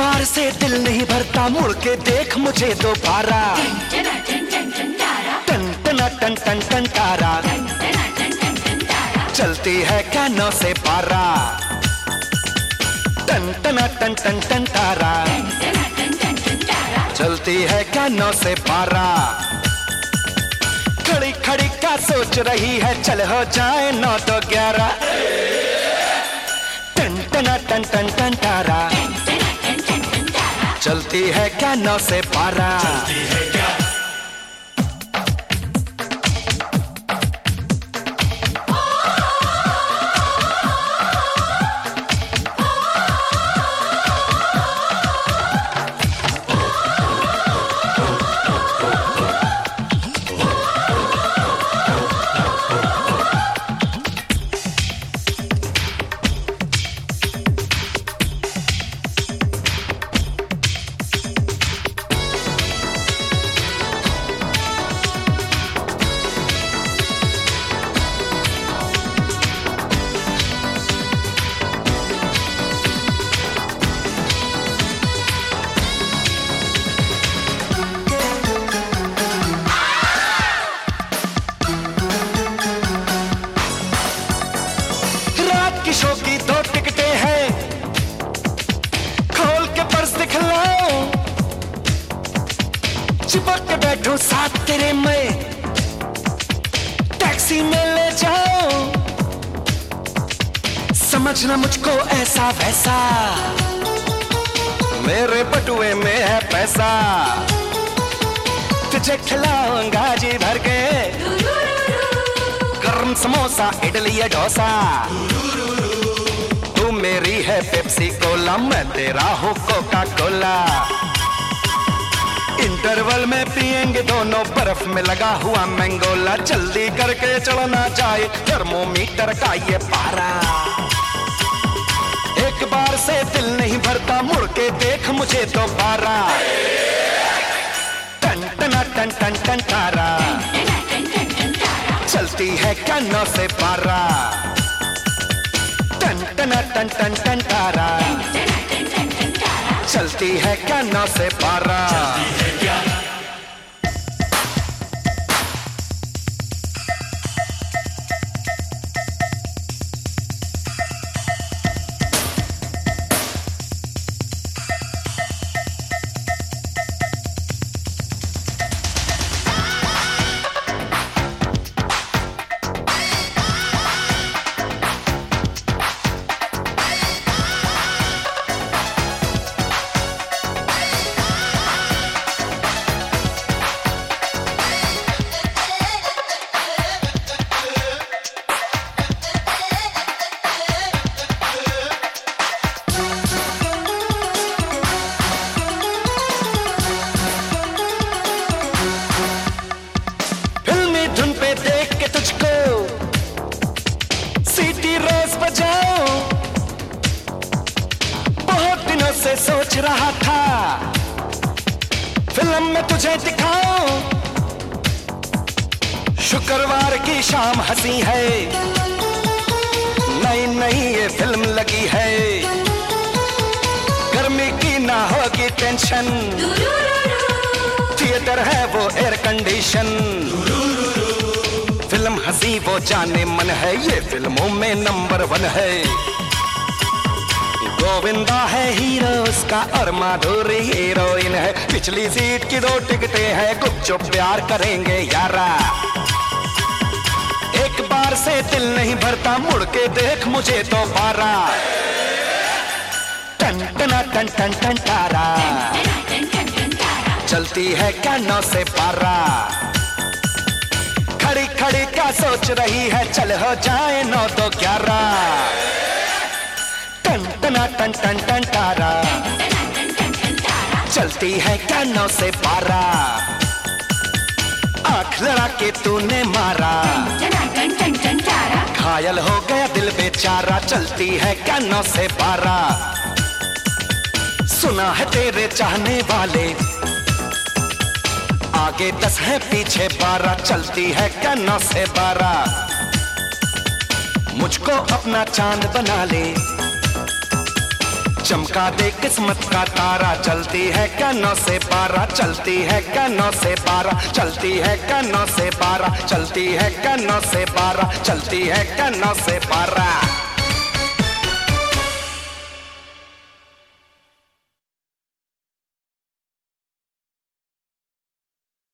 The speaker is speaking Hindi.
से दिल नहीं भरता, मुड़ के देख मुझे दोबारा। टन, टना, टन टन टन तारा। चलती है क्या नौ से पारा। टन, टना, टन टन टन तारा। चलती है क्या नौ से पारा। खड़ी खड़ी क्या सोच रही है? चल हो जाए नौ तो ग्यारह। टन, टना, टन टन टन तारा। चलती है क्या नौ से पारा। रात बैठो साथ तेरे में। टैक्सी में ले जाओ। समझना मुझको ऐसा वैसा। मेरे बटुए में है पैसा। तुझे खिलाऊँगा जी भर के। गर्म समोसा, इडली या डोसा। तू मेरी है पेप्सी कोला, मैं तेरा हूँ कोका कोला। इंटरवल में पिएँगे दोनों बर्फ़ में लगा हुआ मैंगोला जल्दी करके चलना चाहिए थर्मोमीटर का ये पारा। एक बार से दिल नहीं भरता, मुड़ के देख मुझे तो पारा टन, टना, टन टन टन तारा चलती है क्या से पारा। चलती है कहना से पारा। रहा था। फ़िल्म में तुझे दिखाओ शुक्रवार की शाम हँसी है। नई नई ये फ़िल्म लगी है। गर्मी की ना होगी टेंशन थिएटर है वो एयर कंडीशन फ़िल्म हँसी वो जाने मन है। ये फ़िल्मों में नंबर वन है। गोविंदा है हीरो, उसका और माधुरी हीरोइन है। पिछली सीट की दो टिकटें हैं गुपचुप प्यार करेंगे यारा। एक बार से दिल नहीं भरता, मुड़ के देख मुझे तो पारा टन, टना, टन टन टन तारा चलती है क्या नौ से पारा। खड़ी खड़ी क्या सोच रही है, चल हो जाए नौ तो ग्यारह। टन, टना, टन टन, तारा। चलती है क्या नौ से पारा। आँख लड़ा के तूने मारा। घायल हो गया दिल बेचारा, चलती है क्या नौ से पारा। सुना है तेरे चाहने वाले। आगे दस है, पीछे बारह, चलती है क्या नौ से बारह मुझको अपना चाँद बना ले। चमका दे किस्मत का तारा, चलती है क्या नौ से पारा, चलती है क्या नौ से पारा, चलती है क्या नौ से पारा, चलती है क्या नौ से पारा, चलती है क्या नौ से बारह